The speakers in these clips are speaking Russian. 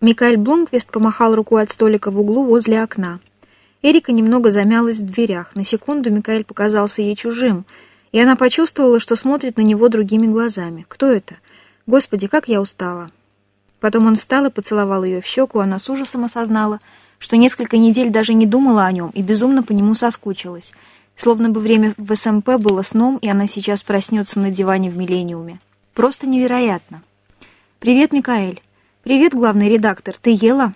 Микаэль Блумквист помахал рукой от столика в углу возле окна. Эрика немного замялась в дверях. На секунду Микаэль показался ей чужим, и она почувствовала, что смотрит на него другими глазами. «Кто это? Господи, как я устала!» Потом он встал и поцеловал ее в щеку, она с ужасом осознала, что несколько недель даже не думала о нем и безумно по нему соскучилась, словно бы время в СМП было сном, и она сейчас проснется на диване в «Миллениуме». Просто невероятно. «Привет, Микаэль». «Привет, главный редактор. Ты ела?»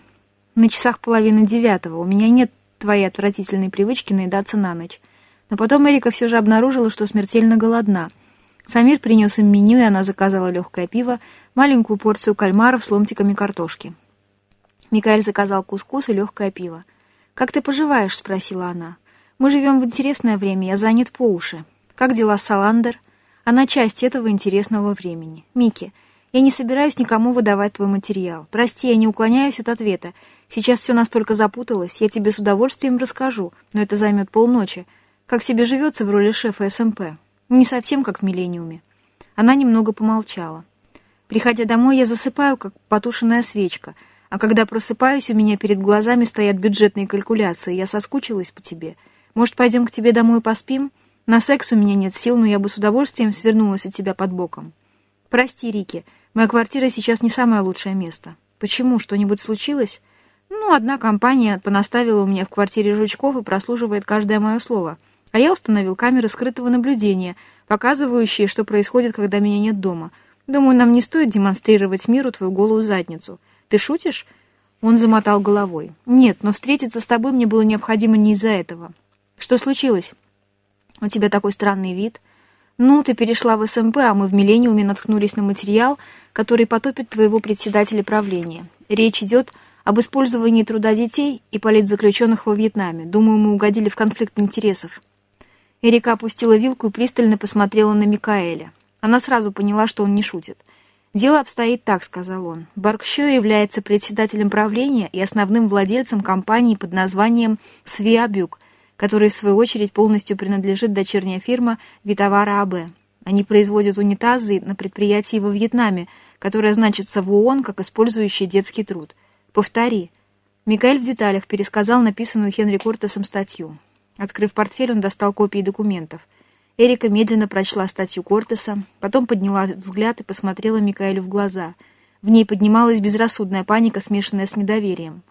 «На часах половины девятого. У меня нет твоей отвратительной привычки наедаться на ночь». Но потом Эрика все же обнаружила, что смертельно голодна. Самир принес им меню, и она заказала легкое пиво, маленькую порцию кальмаров с ломтиками картошки. Микаэль заказал кускус и легкое пиво. «Как ты поживаешь?» — спросила она. «Мы живем в интересное время, я занят по уши. Как дела Саландер?» Она часть этого интересного времени. Микки, я не собираюсь никому выдавать твой материал. Прости, я не уклоняюсь от ответа. Сейчас все настолько запуталось, я тебе с удовольствием расскажу, но это займет полночи. Как тебе живется в роли шефа СМП? Не совсем как в «Миллениуме». Она немного помолчала. Приходя домой, я засыпаю, как потушенная свечка, а когда просыпаюсь, у меня перед глазами стоят бюджетные калькуляции. Я соскучилась по тебе. Может, пойдем к тебе домой поспим?» На секс у меня нет сил, но я бы с удовольствием свернулась у тебя под боком. Прости, Рики, моя квартира сейчас не самое лучшее место. Почему? Что-нибудь случилось? Ну, одна компания понаставила у меня в квартире жучков и прослушивает каждое мое слово. А я установил камеры скрытого наблюдения, показывающие, что происходит, когда меня нет дома. Думаю, нам не стоит демонстрировать миру твою голую задницу. Ты шутишь? Он замотал головой. Нет, но встретиться с тобой мне было необходимо не из-за этого. Что случилось? У тебя такой странный вид. Ну, ты перешла в СМП, а мы в Миллениуме наткнулись на материал, который потопит твоего председателя правления. Речь идет об использовании труда детей и политзаключенных во Вьетнаме. Думаю, мы угодили в конфликт интересов». Эрика опустила вилку и пристально посмотрела на Микаэля. Она сразу поняла, что он не шутит. «Дело обстоит так», — сказал он. «Баркшо является председателем правления и основным владельцем компании под названием «Свиабюк», которой, в свою очередь, полностью принадлежит дочерняя фирма Витовара АБ. Они производят унитазы на предприятии во Вьетнаме, которое значится в ООН как использующий детский труд. Повтори. Микаэль в деталях пересказал написанную Хенри Кортесом статью. Открыв портфель, он достал копии документов. Эрика медленно прочла статью Кортеса, потом подняла взгляд и посмотрела Микаэлю в глаза. В ней поднималась безрассудная паника, смешанная с недоверием.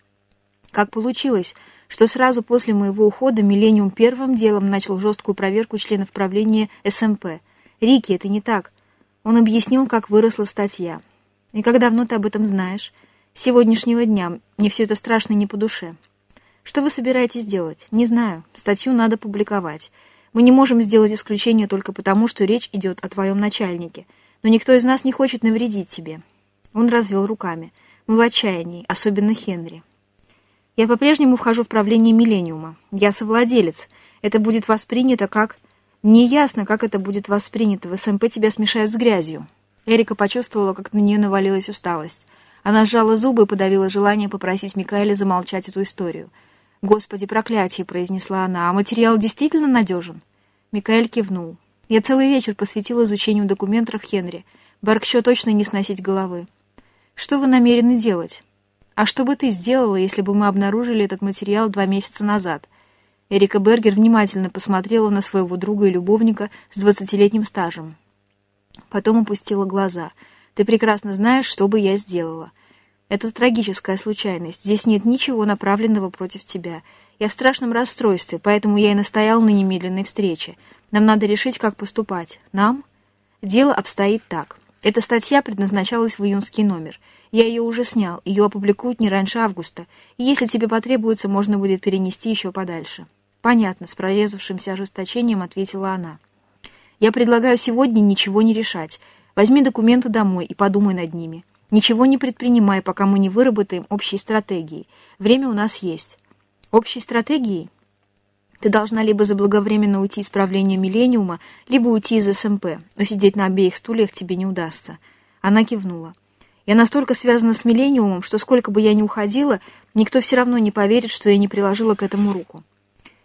Как получилось, что сразу после моего ухода «Миллениум» первым делом начал жесткую проверку членов правления СМП. «Рики, это не так». Он объяснил, как выросла статья. «И как давно ты об этом знаешь?» «С сегодняшнего дня. Мне все это страшно не по душе». «Что вы собираетесь делать?» «Не знаю. Статью надо публиковать. Мы не можем сделать исключение только потому, что речь идет о твоем начальнике. Но никто из нас не хочет навредить тебе». Он развел руками. «Мы в отчаянии, особенно Хенри». Я по-прежнему вхожу в правление Миллениума. Я совладелец. Это будет воспринято как... Неясно, как это будет воспринято. В СМП тебя смешают с грязью. Эрика почувствовала, как на нее навалилась усталость. Она сжала зубы и подавила желание попросить Микаэля замолчать эту историю. «Господи, проклятие!» — произнесла она. «А материал действительно надежен?» Микаэль кивнул. «Я целый вечер посвятил изучению документов Хенри. Баркщо точно не сносить головы. Что вы намерены делать?» «А что бы ты сделала, если бы мы обнаружили этот материал два месяца назад?» Эрика Бергер внимательно посмотрела на своего друга и любовника с двадцатилетним стажем. Потом опустила глаза. «Ты прекрасно знаешь, что бы я сделала. Это трагическая случайность. Здесь нет ничего направленного против тебя. Я в страшном расстройстве, поэтому я и настоял на немедленной встрече. Нам надо решить, как поступать. Нам?» Дело обстоит так. Эта статья предназначалась в июнский номер — я ее уже снял, ее опубликуют не раньше августа, и если тебе потребуется, можно будет перенести еще подальше». «Понятно», — с прорезавшимся ожесточением ответила она. «Я предлагаю сегодня ничего не решать. Возьми документы домой и подумай над ними. Ничего не предпринимай, пока мы не выработаем общей стратегии. Время у нас есть». «Общей стратегии?» Ты должна либо заблаговременно уйти из правления Миллениума, либо уйти из СМП, но сидеть на обеих стульях тебе не удастся. Она кивнула. Я настолько связана с Миллениумом, что сколько бы я ни уходила, никто все равно не поверит, что я не приложила к этому руку.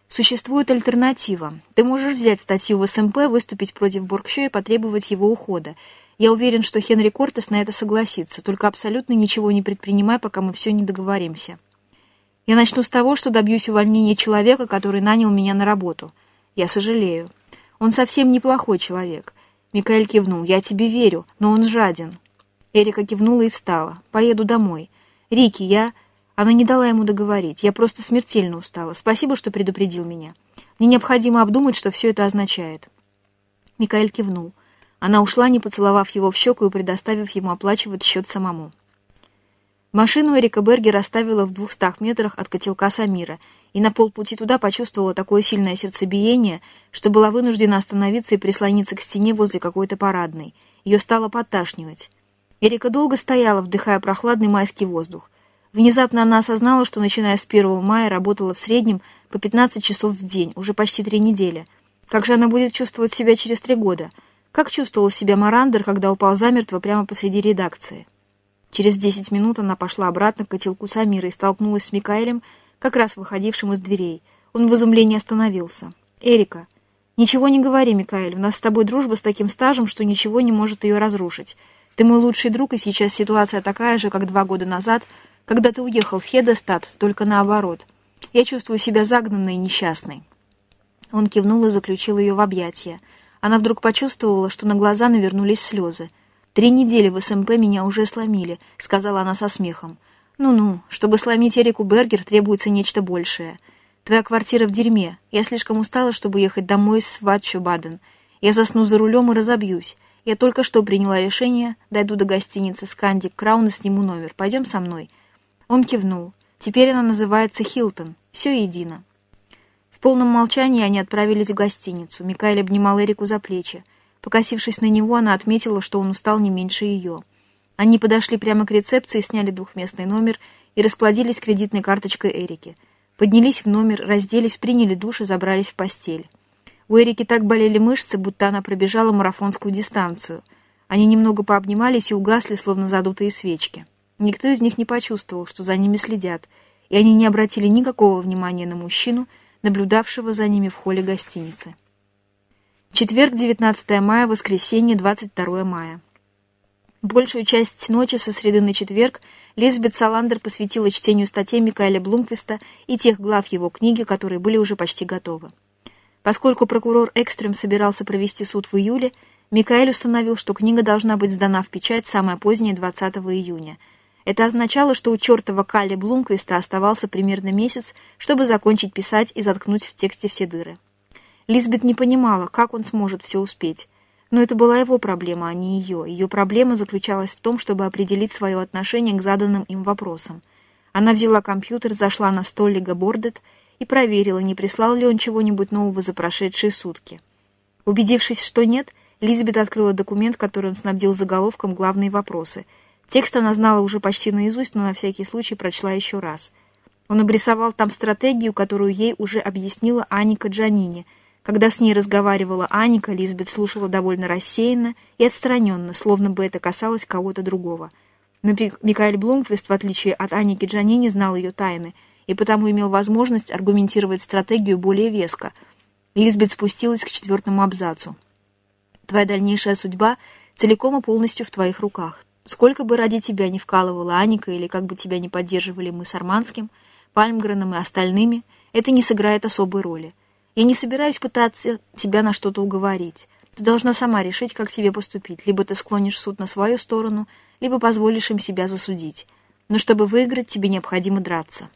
Существует альтернатива. Ты можешь взять статью в СМП, выступить против Боргщо и потребовать его ухода. Я уверен, что Хенри Кортес на это согласится, только абсолютно ничего не предпринимай, пока мы все не договоримся. Я начну с того, что добьюсь увольнения человека, который нанял меня на работу. Я сожалею. Он совсем неплохой человек. Микаэль кивнул. «Я тебе верю, но он жаден». Эрика кивнула и встала. «Поеду домой. Рики, я...» Она не дала ему договорить. «Я просто смертельно устала. Спасибо, что предупредил меня. Мне необходимо обдумать, что все это означает». Микаэль кивнул. Она ушла, не поцеловав его в щеку и предоставив ему оплачивать счет самому. Машину Эрика Бергер оставила в двухстах метрах от котелка Самира, и на полпути туда почувствовала такое сильное сердцебиение, что была вынуждена остановиться и прислониться к стене возле какой-то парадной. Ее стало подташнивать. Эрика долго стояла, вдыхая прохладный майский воздух. Внезапно она осознала, что, начиная с 1 мая, работала в среднем по 15 часов в день, уже почти три недели. Как же она будет чувствовать себя через три года — как чувствовал себя Марандер, когда упал замертво прямо посреди редакции? Через десять минут она пошла обратно к котелку Самира и столкнулась с Микаэлем, как раз выходившим из дверей. Он в изумлении остановился. «Эрика, ничего не говори, Микаэль. У нас с тобой дружба с таким стажем, что ничего не может ее разрушить. Ты мой лучший друг, и сейчас ситуация такая же, как два года назад, когда ты уехал в Хедестад, только наоборот. Я чувствую себя загнанной и несчастной». Он кивнул и заключил ее в объятия. Она вдруг почувствовала, что на глаза навернулись слезы. «Три недели в СМП меня уже сломили», — сказала она со смехом. «Ну-ну, чтобы сломить Эрику Бергер, требуется нечто большее. Твоя квартира в дерьме. Я слишком устала, чтобы ехать домой с Ватчо Баден. Я засну за рулем и разобьюсь. Я только что приняла решение, дойду до гостиницы Скандик Краун и сниму номер. Пойдем со мной». Он кивнул. «Теперь она называется Хилтон. Все едино». В полном молчании они отправились в гостиницу. Микаэль обнимал Эрику за плечи. Покосившись на него, она отметила, что он устал не меньше ее. Они подошли прямо к рецепции, сняли двухместный номер и расплодились кредитной карточкой Эрики. Поднялись в номер, разделись, приняли душ и забрались в постель. У Эрики так болели мышцы, будто она пробежала марафонскую дистанцию. Они немного пообнимались и угасли, словно задутые свечки. Никто из них не почувствовал, что за ними следят, и они не обратили никакого внимания на мужчину, наблюдавшего за ними в холле гостиницы. Четверг, 19 мая, воскресенье, 22 мая. Большую часть ночи со среды на четверг Лизбет Саландер посвятила чтению статей Микаэля Блумквиста и тех глав его книги, которые были уже почти готовы. Поскольку прокурор Экстрем собирался провести суд в июле, Микаэль установил, что книга должна быть сдана в печать самое позднее 20 июня – это означало, что у чертова Калли Блумквиста оставался примерно месяц, чтобы закончить писать и заткнуть в тексте все дыры. Лизбет не понимала, как он сможет все успеть. Но это была его проблема, а не ее. Ее проблема заключалась в том, чтобы определить свое отношение к заданным им вопросам. Она взяла компьютер, зашла на столик Бордет и проверила, не прислал ли он чего-нибудь нового за прошедшие сутки. Убедившись, что нет, Лизбет открыла документ, который он снабдил заголовком «Главные вопросы», Текст она знала уже почти наизусть, но на всякий случай прочла еще раз. Он обрисовал там стратегию, которую ей уже объяснила Аника Джанини. Когда с ней разговаривала Аника, Лизбет слушала довольно рассеянно и отстраненно, словно бы это касалось кого-то другого. Но Микаэль Блумквист, в отличие от Аники Джанини, знал ее тайны и потому имел возможность аргументировать стратегию более веско. Лизбет спустилась к четвертому абзацу. «Твоя дальнейшая судьба целиком и полностью в твоих руках. Сколько бы ради тебя не вкалывала Аника или как бы тебя не поддерживали мы с Арманским, Пальмгреном и остальными, это не сыграет особой роли. Я не собираюсь пытаться тебя на что-то уговорить. Ты должна сама решить, как тебе поступить. Либо ты склонишь суд на свою сторону, либо позволишь им себя засудить. Но чтобы выиграть, тебе необходимо драться.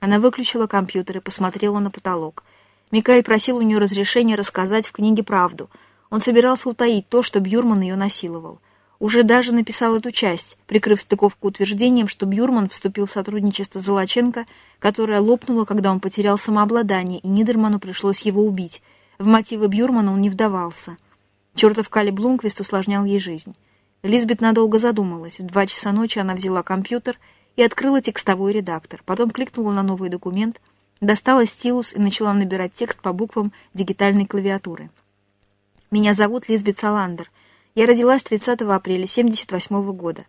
Она выключила компьютер и посмотрела на потолок. Микаэль просил у нее разрешения рассказать в книге правду. Он собирался утаить то, что Бьюрман ее насиловал уже даже написал эту часть, прикрыв стыковку утверждением, что Бюрман вступил в сотрудничество Золоченко, которое лопнуло, когда он потерял самообладание, и Нидерману пришлось его убить. В мотивы Бюрмана он не вдавался. Чертов Кали Блумквист усложнял ей жизнь. Лизбет надолго задумалась. В два часа ночи она взяла компьютер и открыла текстовой редактор. Потом кликнула на новый документ, достала стилус и начала набирать текст по буквам дигитальной клавиатуры. «Меня зовут Лизбет Саландер. Я родилась 30 апреля 78 года.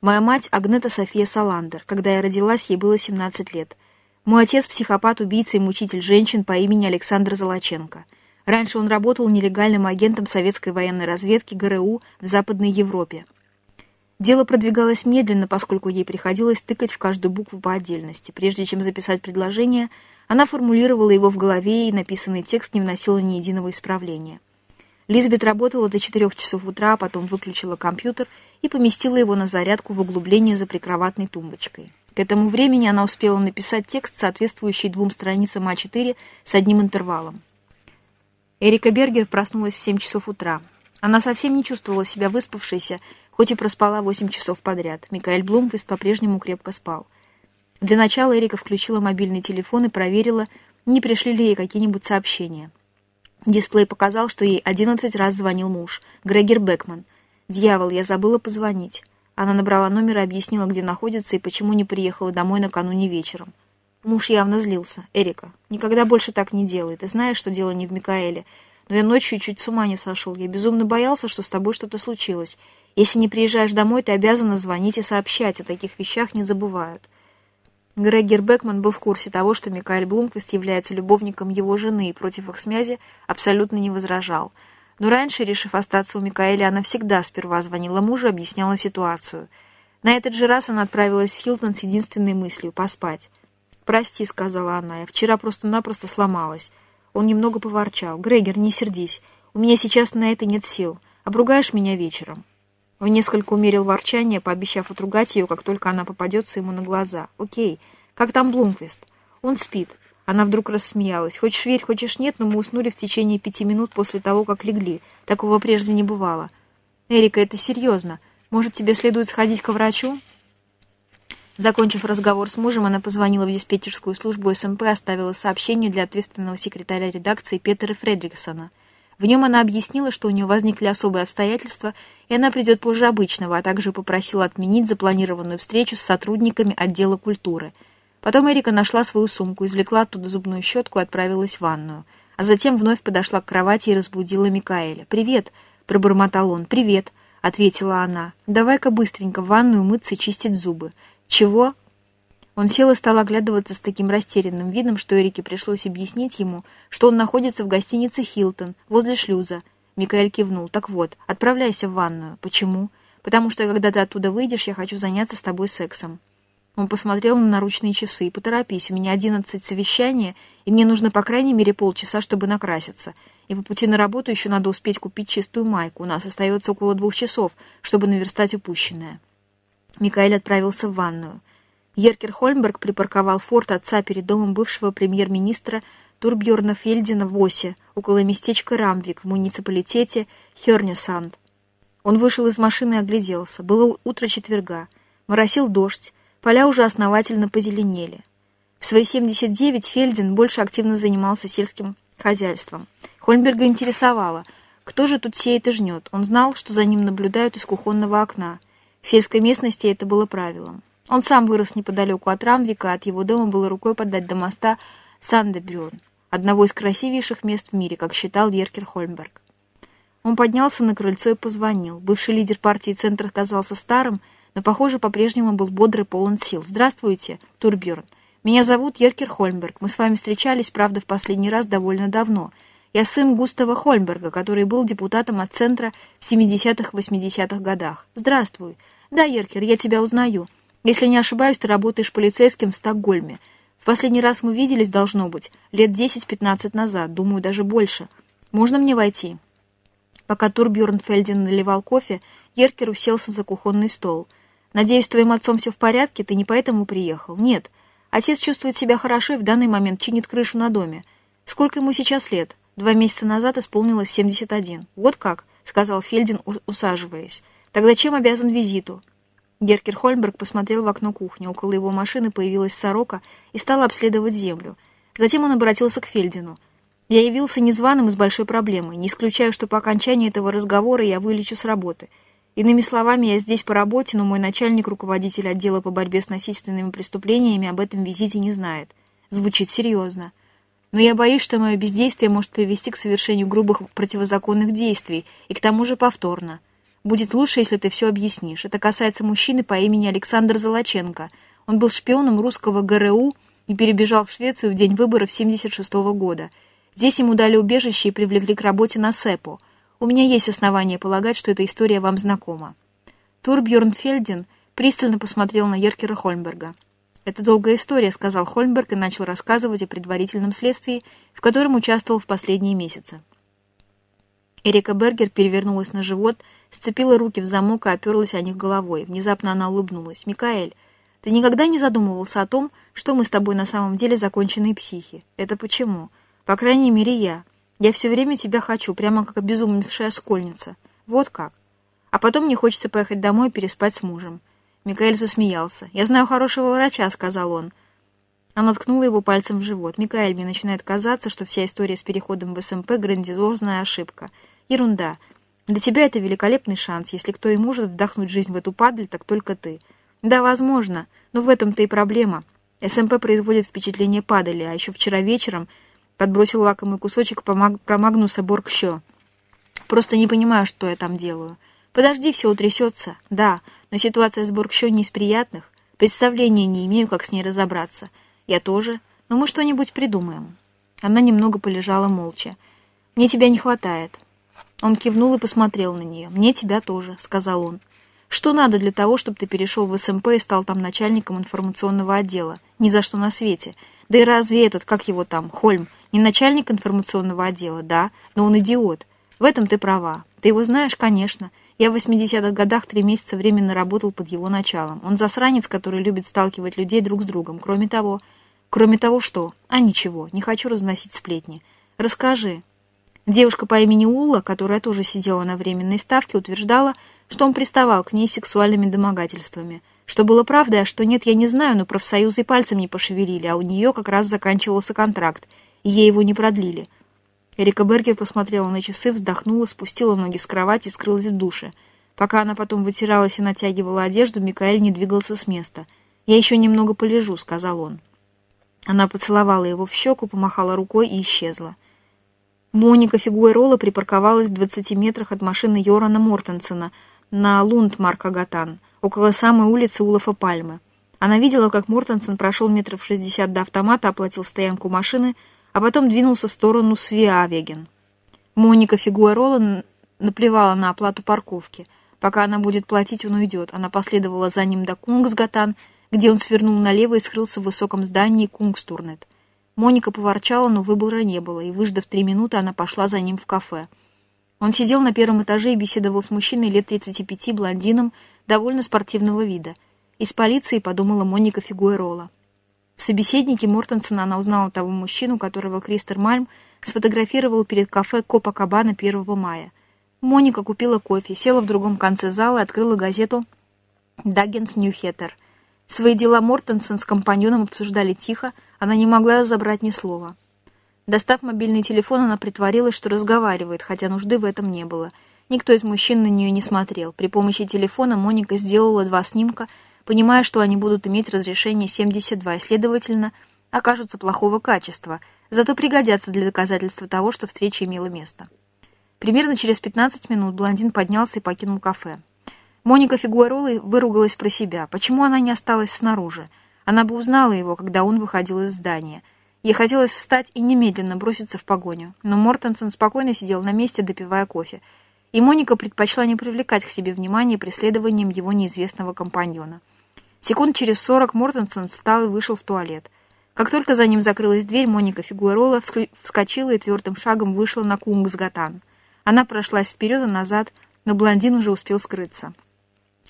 Моя мать Агнета София Саландер. Когда я родилась, ей было 17 лет. Мой отец – психопат, убийца и мучитель женщин по имени Александр Золоченко. Раньше он работал нелегальным агентом советской военной разведки ГРУ в Западной Европе. Дело продвигалось медленно, поскольку ей приходилось тыкать в каждую букву по отдельности. Прежде чем записать предложение, она формулировала его в голове, и написанный текст не вносил ни единого исправления. Лизбет работала до 4 часов утра, а потом выключила компьютер и поместила его на зарядку в углубление за прикроватной тумбочкой. К этому времени она успела написать текст, соответствующий двум страницам А4 с одним интервалом. Эрика Бергер проснулась в 7 часов утра. Она совсем не чувствовала себя выспавшейся, хоть и проспала 8 часов подряд. Микаэль Блумквист по-прежнему крепко спал. Для начала Эрика включила мобильный телефон и проверила, не пришли ли ей какие-нибудь сообщения. Дисплей показал, что ей 11 раз звонил муж, Грегер Бекман. «Дьявол, я забыла позвонить». Она набрала номер и объяснила, где находится и почему не приехала домой накануне вечером. Муж явно злился. «Эрика, никогда больше так не делай. Ты знаешь, что дело не в Микаэле. Но я ночью чуть с ума не сошел. Я безумно боялся, что с тобой что-то случилось. Если не приезжаешь домой, ты обязана звонить и сообщать. О таких вещах не забывают». Грегер Бекман был в курсе того, что Микаэль Блумквист является любовником его жены и против их связи абсолютно не возражал – но раньше, решив остаться у Микаэля, она всегда сперва звонила мужу и объясняла ситуацию. На этот же раз она отправилась в Хилтон с единственной мыслью — поспать. «Прости», — сказала она, — «я вчера просто-напросто сломалась». Он немного поворчал. «Грегер, не сердись. У меня сейчас на это нет сил. Обругаешь меня вечером». Он несколько умерил ворчание, пообещав отругать ее, как только она попадется ему на глаза. «Окей. Как там Блумквист?» «Он спит. Она вдруг рассмеялась. «Хочешь верь, хочешь нет, но мы уснули в течение пяти минут после того, как легли. Такого прежде не бывало». «Эрика, это серьезно. Может, тебе следует сходить к врачу?» Закончив разговор с мужем, она позвонила в диспетчерскую службу СМП оставила сообщение для ответственного секретаря редакции Петера Фредриксона. В нем она объяснила, что у нее возникли особые обстоятельства, и она придет позже обычного, а также попросила отменить запланированную встречу с сотрудниками отдела культуры – Потом Эрика нашла свою сумку, извлекла оттуда зубную щетку и отправилась в ванную. А затем вновь подошла к кровати и разбудила Микаэля. «Привет!» — пробормотал он. «Привет!» — ответила она. «Давай-ка быстренько в ванную мыться и чистить зубы». «Чего?» Он сел и стал оглядываться с таким растерянным видом, что Эрике пришлось объяснить ему, что он находится в гостинице «Хилтон», возле шлюза. Микаэль кивнул. «Так вот, отправляйся в ванную». «Почему?» «Потому что, когда ты оттуда выйдешь, я хочу заняться с тобой сексом». Он посмотрел на наручные часы. «Поторопись, у меня одиннадцать совещания, и мне нужно по крайней мере полчаса, чтобы накраситься. И по пути на работу еще надо успеть купить чистую майку. У нас остается около двух часов, чтобы наверстать упущенное». Микаэль отправился в ванную. Еркер Хольмберг припарковал форт отца перед домом бывшего премьер-министра Турбьерна Фельдина в Осе, около местечка Рамвик в муниципалитете Хернюсанд. Он вышел из машины и огляделся. Было утро четверга. Моросил дождь. Поля уже основательно позеленели. В свои 79 Фельдин больше активно занимался сельским хозяйством. Хольмберга интересовало, кто же тут сеет и жнет. Он знал, что за ним наблюдают из кухонного окна. В сельской местности это было правилом. Он сам вырос неподалеку от Рамвика, от его дома было рукой подать до моста Сандебюрн, одного из красивейших мест в мире, как считал Еркер Хольмберг. Он поднялся на крыльцо и позвонил. Бывший лидер партии «Центр» казался старым, но, похоже, по-прежнему был бодрый, полон сил. «Здравствуйте, Турбюрн. Меня зовут Еркер Хольмберг. Мы с вами встречались, правда, в последний раз довольно давно. Я сын Густава Хольмберга, который был депутатом от Центра в 70-80-х годах. Здравствуй. Да, Еркер, я тебя узнаю. Если не ошибаюсь, ты работаешь полицейским в Стокгольме. В последний раз мы виделись, должно быть, лет 10-15 назад, думаю, даже больше. Можно мне войти?» Пока Турбюрн Фельдин наливал кофе, Еркер уселся за кухонный стол — Надеюсь, с твоим отцом все в порядке, ты не поэтому приехал? Нет. Отец чувствует себя хорошо и в данный момент чинит крышу на доме. Сколько ему сейчас лет? Два месяца назад исполнилось 71. Вот как, сказал Фельдин, усаживаясь. Тогда чем обязан визиту? Геркер Хольмберг посмотрел в окно кухни. Около его машины появилась сорока и стала обследовать землю. Затем он обратился к Фельдину. «Я явился незваным и с большой проблемой. Не исключаю, что по окончании этого разговора я вылечу с работы. Иными словами, я здесь по работе, но мой начальник, руководитель отдела по борьбе с насильственными преступлениями, об этом визите не знает. Звучит серьезно. Но я боюсь, что мое бездействие может привести к совершению грубых противозаконных действий, и к тому же повторно. Будет лучше, если ты все объяснишь. Это касается мужчины по имени Александр Золоченко. Он был шпионом русского ГРУ и перебежал в Швецию в день выборов 76 -го года. Здесь ему дали убежище и привлекли к работе на СЭПу. У меня есть основания полагать, что эта история вам знакома». Турбjörn Фельдин пристально посмотрел на Еркера Хольмберга. «Это долгая история», — сказал Хольмберг и начал рассказывать о предварительном следствии, в котором участвовал в последние месяцы. Эрика Бергер перевернулась на живот, сцепила руки в замок и оперлась о них головой. Внезапно она улыбнулась. «Микаэль, ты никогда не задумывался о том, что мы с тобой на самом деле законченные психи? Это почему? По крайней мере, я. Я все время тебя хочу, прямо как обезумевшая школьница. Вот как. А потом мне хочется поехать домой и переспать с мужем». Микаэль засмеялся. «Я знаю хорошего врача», — сказал он. Она ткнула его пальцем в живот. «Микаэль, мне начинает казаться, что вся история с переходом в СМП — грандиозная ошибка. Ерунда. Для тебя это великолепный шанс. Если кто и может вдохнуть жизнь в эту падаль, так только ты. Да, возможно, но в этом-то и проблема. СМП производит впечатление падали, а еще вчера вечером подбросил лакомый кусочек про Магнуса Боргщо. Просто не понимаю, что я там делаю. Подожди, все утрясется. Да, но ситуация с Боргщо не из приятных. Представления не имею, как с ней разобраться. Я тоже, но мы что-нибудь придумаем. Она немного полежала молча. Мне тебя не хватает. Он кивнул и посмотрел на нее. «Мне тебя тоже», — сказал он. «Что надо для того, чтобы ты перешел в СМП и стал там начальником информационного отдела? Ни за что на свете. Да и разве этот, как его там, Хольм, не начальник информационного отдела? Да, но он идиот. В этом ты права. Ты его знаешь, конечно. Я в 80-х годах три месяца временно работал под его началом. Он засранец, который любит сталкивать людей друг с другом. Кроме того... Кроме того, что? А ничего, не хочу разносить сплетни. Расскажи, Девушка по имени Улла, которая тоже сидела на временной ставке, утверждала, что он приставал к ней сексуальными домогательствами. Что было правдой, а что нет, я не знаю, но профсоюзы пальцем не пошевелили, а у нее как раз заканчивался контракт, и ей его не продлили. Эрика Бергер посмотрела на часы, вздохнула, спустила ноги с кровати и скрылась в душе. Пока она потом вытиралась и натягивала одежду, Микаэль не двигался с места. «Я еще немного полежу», — сказал он. Она поцеловала его в щеку, помахала рукой и исчезла. Моника Фигуэрола припарковалась в 20 метрах от машины Йорана Мортенсена на Лундмарк-Агатан, около самой улицы Улафа Пальмы. Она видела, как Мортенсен прошел метров 60 до автомата, оплатил стоянку машины, а потом двинулся в сторону Свиавеген. Моника Фигуэрола наплевала на оплату парковки. Пока она будет платить, он уйдет. Она последовала за ним до Кунгсгатан, где он свернул налево и скрылся в высоком здании Кунгстурнет. Моника поворчала, но выбора не было, и, выждав три минуты, она пошла за ним в кафе. Он сидел на первом этаже и беседовал с мужчиной лет 35, блондином, довольно спортивного вида. Из полиции подумала Моника Фигуэрола. В собеседнике Мортенсона она узнала того мужчину, которого Кристер Мальм сфотографировал перед кафе Копа Кабана 1 мая. Моника купила кофе, села в другом конце зала и открыла газету «Даггенс Ньюхеттер». Свои дела Мортенсон с компаньоном обсуждали тихо, она не могла разобрать ни слова. Достав мобильный телефон, она притворилась, что разговаривает, хотя нужды в этом не было. Никто из мужчин на нее не смотрел. При помощи телефона Моника сделала два снимка, понимая, что они будут иметь разрешение 72 и, следовательно, окажутся плохого качества, зато пригодятся для доказательства того, что встреча имела место. Примерно через 15 минут блондин поднялся и покинул кафе. Моника Фигуэрола выругалась про себя. Почему она не осталась снаружи? Она бы узнала его, когда он выходил из здания. Ей хотелось встать и немедленно броситься в погоню, но Мортенсон спокойно сидел на месте, допивая кофе, и Моника предпочла не привлекать к себе внимания преследованием его неизвестного компаньона. Секунд через сорок Мортенсон встал и вышел в туалет. Как только за ним закрылась дверь, Моника Фигуэрола вскочила и твердым шагом вышла на Кунгсгатан. Она прошлась вперед и назад, но блондин уже успел скрыться.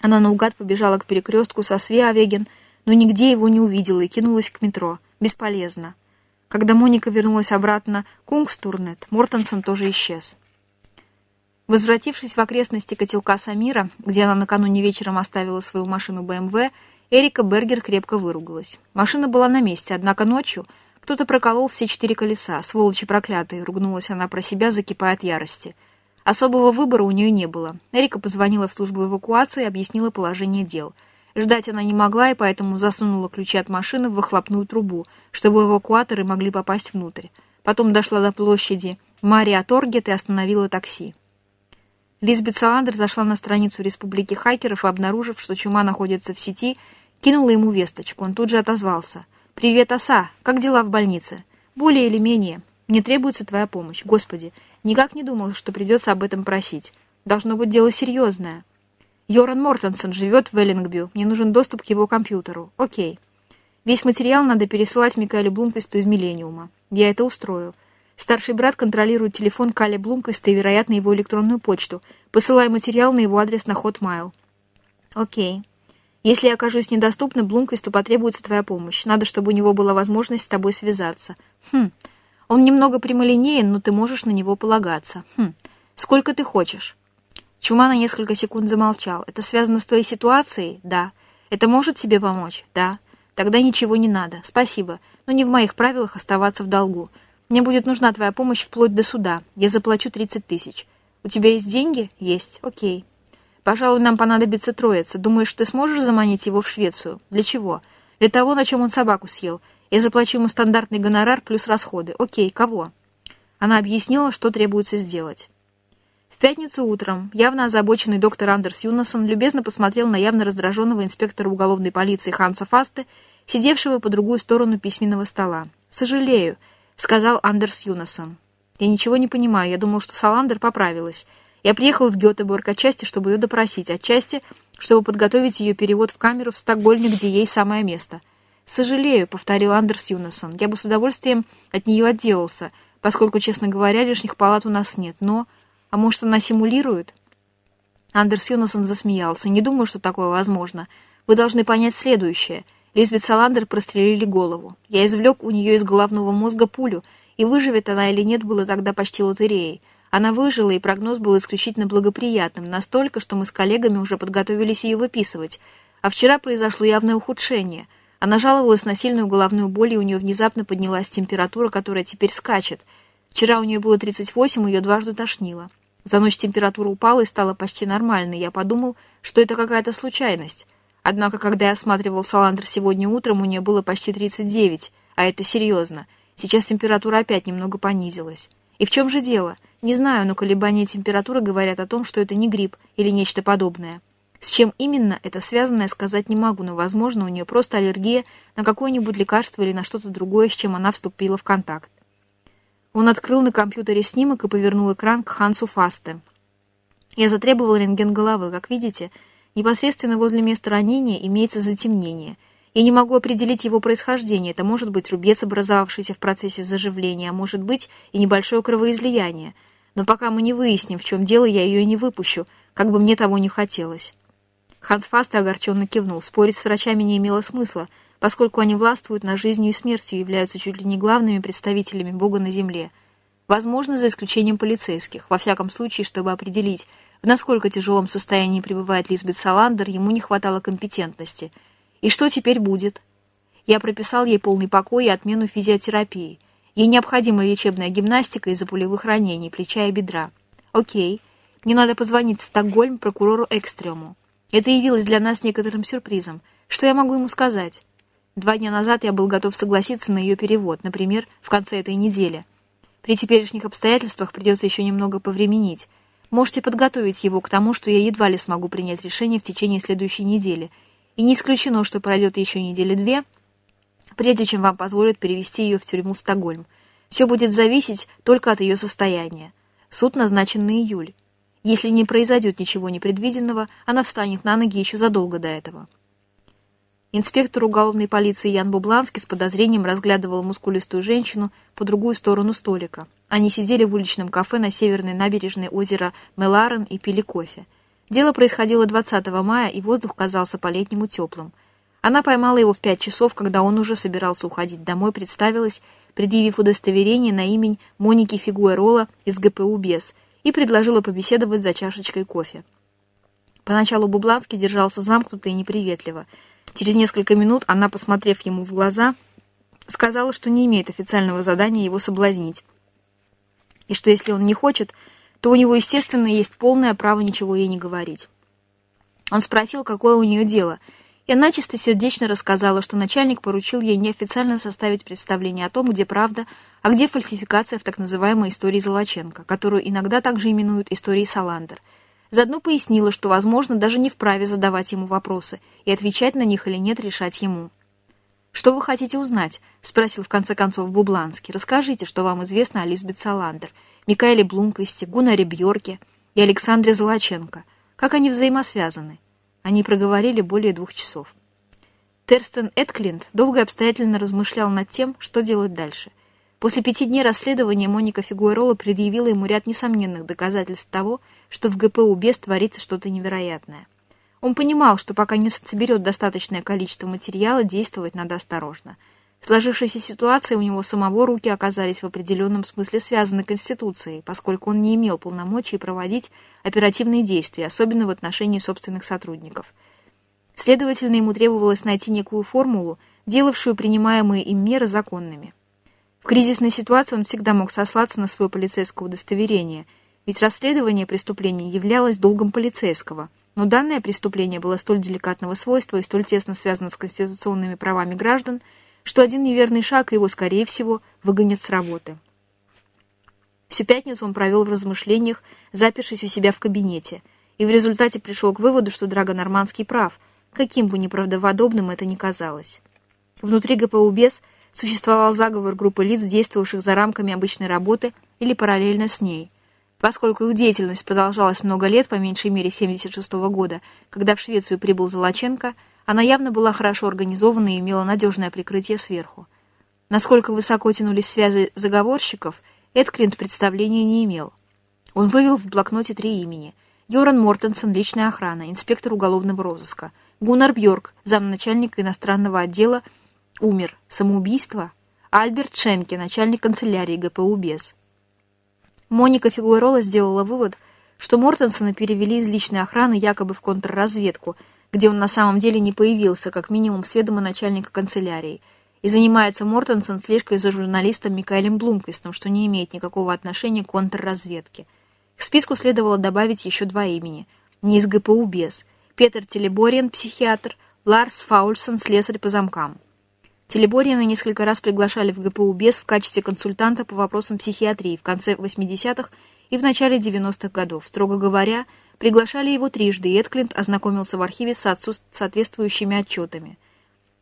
Она наугад побежала к перекрестку со Свиавеген, но нигде его не увидела и кинулась к метро. Бесполезно. Когда Моника вернулась обратно к Кунгстурнет, Мортенсон тоже исчез. Возвратившись в окрестности котелка Самира, где она накануне вечером оставила свою машину БМВ, Эрика Бергер крепко выругалась. Машина была на месте, однако ночью кто-то проколол все четыре колеса. Сволочи проклятые, ругнулась она про себя, закипая от ярости. Особого выбора у нее не было. Эрика позвонила в службу эвакуации и объяснила положение дел — Ждать она не могла, и поэтому засунула ключи от машины в выхлопную трубу, чтобы эвакуаторы могли попасть внутрь. Потом дошла до площади Мария Торгет и остановила такси. Лизбет Саландер зашла на страницу Республики хакеров и, обнаружив, что чума находится в сети, кинула ему весточку. Он тут же отозвался. «Привет, оса! Как дела в больнице?» «Более или менее. Мне требуется твоя помощь. Господи, никак не думал, что придется об этом просить. Должно быть дело серьезное. Йоран Мортенсон живет в Эллингбю. Мне нужен доступ к его компьютеру. Окей. Весь материал надо пересылать Микаэлю Блумквисту из Миллениума. Я это устрою. Старший брат контролирует телефон Кали Блумквиста и, вероятно, его электронную почту. Посылай материал на его адрес на Hotmail. Окей. Если я окажусь недоступна, Блумквисту потребуется твоя помощь. Надо, чтобы у него была возможность с тобой связаться. Хм. Он немного прямолинеен, но ты можешь на него полагаться. Хм. Сколько ты хочешь? Чума на несколько секунд замолчал. «Это связано с твоей ситуацией?» «Да». «Это может тебе помочь?» «Да». «Тогда ничего не надо. Спасибо. Но не в моих правилах оставаться в долгу. Мне будет нужна твоя помощь вплоть до суда. Я заплачу 30 тысяч. У тебя есть деньги?» «Есть. Окей». «Пожалуй, нам понадобится троица. Думаешь, ты сможешь заманить его в Швецию? Для чего?» «Для того, на чем он собаку съел. Я заплачу ему стандартный гонорар плюс расходы. Окей, кого?» Она объяснила, что требуется сделать. В пятницу утром явно озабоченный доктор Андерс Юнасон любезно посмотрел на явно раздраженного инспектора уголовной полиции Ханса Фасте, сидевшего по другую сторону письменного стола. «Сожалею», — сказал Андерс Юнасон. «Я ничего не понимаю. Я думал, что Саландер поправилась. Я приехал в Гетеборг отчасти, чтобы ее допросить, отчасти, чтобы подготовить ее перевод в камеру в Стокгольме, где ей самое место». «Сожалею», — повторил Андерс Юнасон. «Я бы с удовольствием от нее отделался, поскольку, честно говоря, лишних палат у нас нет, но...» А может, она симулирует?» Андерс Йонасон засмеялся. «Не думаю, что такое возможно. Вы должны понять следующее. Лизбет Саландер прострелили голову. Я извлек у нее из головного мозга пулю, и выживет она или нет, было тогда почти лотереей. Она выжила, и прогноз был исключительно благоприятным, настолько, что мы с коллегами уже подготовились ее выписывать. А вчера произошло явное ухудшение. Она жаловалась на сильную головную боль, и у нее внезапно поднялась температура, которая теперь скачет. Вчера у нее было 38, ее дважды тошнило. За ночь температура упала и стала почти нормальной. Я подумал, что это какая-то случайность. Однако, когда я осматривал Саландр сегодня утром, у нее было почти 39, а это серьезно. Сейчас температура опять немного понизилась. И в чем же дело? Не знаю, но колебания температуры говорят о том, что это не грипп или нечто подобное. С чем именно это связано, я сказать не могу, но, возможно, у нее просто аллергия на какое-нибудь лекарство или на что-то другое, с чем она вступила в контакт. Он открыл на компьютере снимок и повернул экран к Хансу Фасте. Я затребовал рентген головы. Как видите, непосредственно возле места ранения имеется затемнение. Я не могу определить его происхождение. Это может быть рубец, образовавшийся в процессе заживления, а может быть и небольшое кровоизлияние. Но пока мы не выясним, в чем дело, я ее не выпущу, как бы мне того не хотелось. Ханс Фасте огорченно кивнул. Спорить с врачами не имело смысла — поскольку они властвуют над жизнью и смертью и являются чуть ли не главными представителями Бога на земле. Возможно, за исключением полицейских. Во всяком случае, чтобы определить, в насколько тяжелом состоянии пребывает Лизбет Саландер, ему не хватало компетентности. И что теперь будет? Я прописал ей полный покой и отмену физиотерапии. Ей необходима лечебная гимнастика из-за пулевых ранений плеча и бедра. Окей. Мне надо позвонить в Стокгольм прокурору Экстрему. Это явилось для нас некоторым сюрпризом. Что я могу ему сказать? Два дня назад я был готов согласиться на ее перевод, например, в конце этой недели. При теперешних обстоятельствах придется еще немного повременить. Можете подготовить его к тому, что я едва ли смогу принять решение в течение следующей недели. И не исключено, что пройдет еще недели-две, прежде чем вам позволят перевести ее в тюрьму в Стокгольм. Все будет зависеть только от ее состояния. Суд назначен на июль. Если не произойдет ничего непредвиденного, она встанет на ноги еще задолго до этого. Инспектор уголовной полиции Ян Бубланский с подозрением разглядывал мускулистую женщину по другую сторону столика. Они сидели в уличном кафе на северной набережной озера Меларен и пили кофе. Дело происходило 20 мая, и воздух казался по-летнему теплым. Она поймала его в пять часов, когда он уже собирался уходить домой, представилась, предъявив удостоверение на имень Моники Фигуэрола из ГПУ «Бес», и предложила побеседовать за чашечкой кофе. Поначалу Бубланский держался замкнуто и неприветливо – Через несколько минут она, посмотрев ему в глаза, сказала, что не имеет официального задания его соблазнить. И что если он не хочет, то у него, естественно, есть полное право ничего ей не говорить. Он спросил, какое у нее дело, и она чистосердечно рассказала, что начальник поручил ей неофициально составить представление о том, где правда, а где фальсификация в так называемой истории Золоченко, которую иногда также именуют историей Саландер – Заодно пояснила, что, возможно, даже не вправе задавать ему вопросы, и отвечать на них или нет решать ему. «Что вы хотите узнать?» — спросил в конце концов Бубланский. «Расскажите, что вам известно о Лизбет Саландер, Микаэле Блумквисте, Гунаре Бьорке и Александре Золоченко. Как они взаимосвязаны?» Они проговорили более двух часов. Терстен Эдклинд долго и обстоятельно размышлял над тем, что делать дальше. После пяти дней расследования Моника Фигуэрола предъявила ему ряд несомненных доказательств того, что в ГПУ БЕС творится что-то невероятное. Он понимал, что пока не соберет достаточное количество материала, действовать надо осторожно. В сложившейся ситуации у него самого руки оказались в определенном смысле связаны Конституцией, поскольку он не имел полномочий проводить оперативные действия, особенно в отношении собственных сотрудников. Следовательно, ему требовалось найти некую формулу, делавшую принимаемые им меры законными. В кризисной ситуации он всегда мог сослаться на свое полицейское удостоверение, ведь расследование преступления являлось долгом полицейского – но данное преступление было столь деликатного свойства и столь тесно связано с конституционными правами граждан, что один неверный шаг его, скорее всего, выгонят с работы. Всю пятницу он провел в размышлениях, запершись у себя в кабинете, и в результате пришел к выводу, что Драго Нормандский прав, каким бы неправдоподобным это ни казалось. Внутри ГПУ БЕС существовал заговор группы лиц, действовавших за рамками обычной работы или параллельно с ней – Поскольку их деятельность продолжалась много лет, по меньшей мере 76 -го года, когда в Швецию прибыл Золоченко, она явно была хорошо организована и имела надежное прикрытие сверху. Насколько высоко тянулись связи заговорщиков, Эдклинт представления не имел. Он вывел в блокноте три имени. Йоран Мортенсен, личная охрана, инспектор уголовного розыска. Гуннар Бьорк, замначальника иностранного отдела, умер. Самоубийство. Альберт Шенке, начальник канцелярии ГПУ БЕС. Моника Фигуэрола сделала вывод, что Мортенсона перевели из личной охраны якобы в контрразведку, где он на самом деле не появился, как минимум с ведома начальника канцелярии, и занимается Мортенсон слежкой за журналистом Микаэлем Блумквистом, что не имеет никакого отношения к контрразведке. К списку следовало добавить еще два имени, не из ГПУ без, Петр Телебориан, психиатр, Ларс Фаульсон, слесарь по замкам. Телеборьяна несколько раз приглашали в ГПУ БЕС в качестве консультанта по вопросам психиатрии в конце 80-х и в начале 90-х годов. Строго говоря, приглашали его трижды, и Эдклинт ознакомился в архиве с соответствующими отчетами.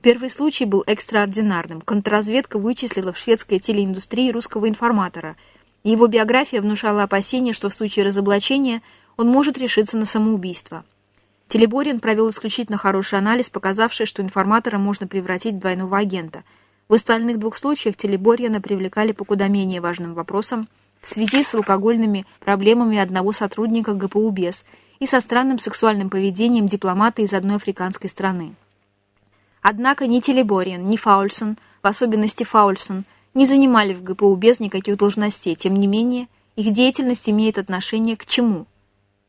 Первый случай был экстраординарным. Контрразведка вычислила в шведской телеиндустрии русского информатора. Его биография внушала опасения, что в случае разоблачения он может решиться на самоубийство. Телеборин провел исключительно хороший анализ, показавший, что информатора можно превратить в двойного агента. В остальных двух случаях Телеборьяна привлекали по куда менее важным вопросам в связи с алкогольными проблемами одного сотрудника ГПУ БЕС и со странным сексуальным поведением дипломата из одной африканской страны. Однако ни Телебориан, ни Фаульсон, в особенности Фаульсон, не занимали в ГПУ без никаких должностей. Тем не менее, их деятельность имеет отношение к чему –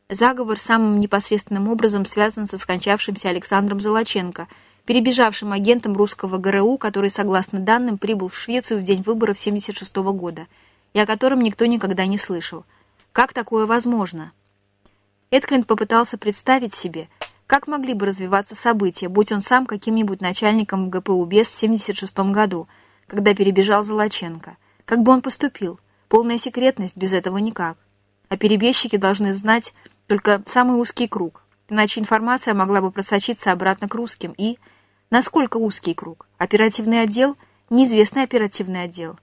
Заговор самым непосредственным образом связан со скончавшимся Александром Золоченко, перебежавшим агентом русского ГРУ, который, согласно данным, прибыл в Швецию в день выборов 1976 года, и о котором никто никогда не слышал. Как такое возможно? Эдклинд попытался представить себе, как могли бы развиваться события, будь он сам каким-нибудь начальником ГПУ БЕС в 1976 году, когда перебежал Золоченко. Как бы он поступил? Полная секретность, без этого никак. А перебежчики должны знать только самый узкий круг, иначе информация могла бы просочиться обратно к русским и... Насколько узкий круг? Оперативный отдел? Неизвестный оперативный отдел.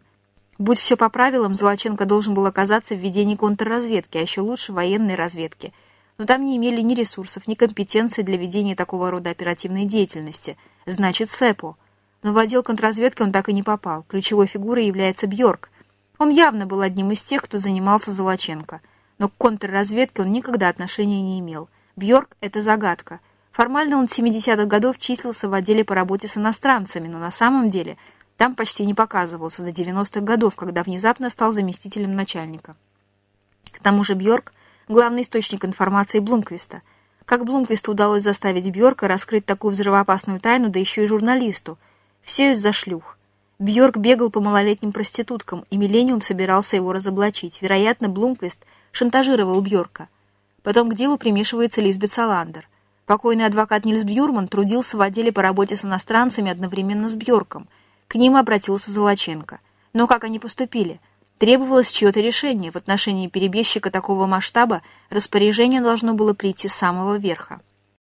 Будь все по правилам, Золоченко должен был оказаться в ведении контрразведки, а еще лучше военной разведки. Но там не имели ни ресурсов, ни компетенции для ведения такого рода оперативной деятельности. Значит, СЭПО. Но в отдел контрразведки он так и не попал. Ключевой фигурой является Бьорк. Он явно был одним из тех, кто занимался Золоченко – но к контрразведке он никогда отношения не имел. Бьорк — это загадка. Формально он с 70-х годов числился в отделе по работе с иностранцами, но на самом деле там почти не показывался до 90-х годов, когда внезапно стал заместителем начальника. К тому же Бьорк — главный источник информации Блумквиста. Как Блумквисту удалось заставить Бьорка раскрыть такую взрывоопасную тайну, да еще и журналисту? Все из-за шлюх. Бьорк бегал по малолетним проституткам, и Миллениум собирался его разоблачить. Вероятно, Блумквист — шантажировал Бьорка. Потом к делу примешивается Лизбет Саландер. Покойный адвокат Нильс Бьюрман трудился в отделе по работе с иностранцами одновременно с Бьорком. К ним обратился Золоченко. Но как они поступили? Требовалось чье-то решение. В отношении перебежчика такого масштаба распоряжение должно было прийти с самого верха.